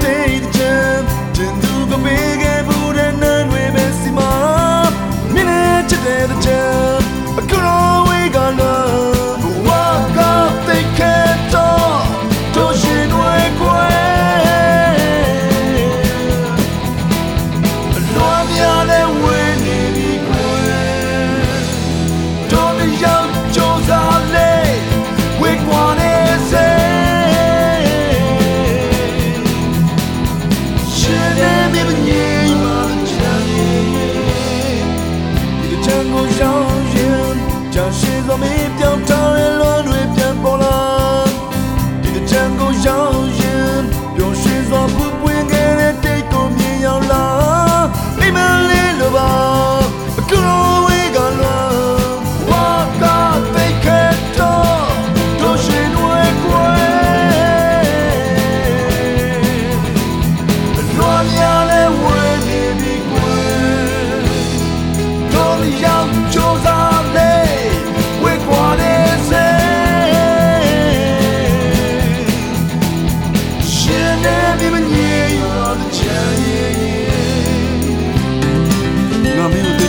They ရှောင်ရင်ကြာရှည်သောမေးပြောင်းထားတဲ့လွမ်းတွေပြန်ပေါ်လာဒီကြံကိုရောက်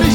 ไม่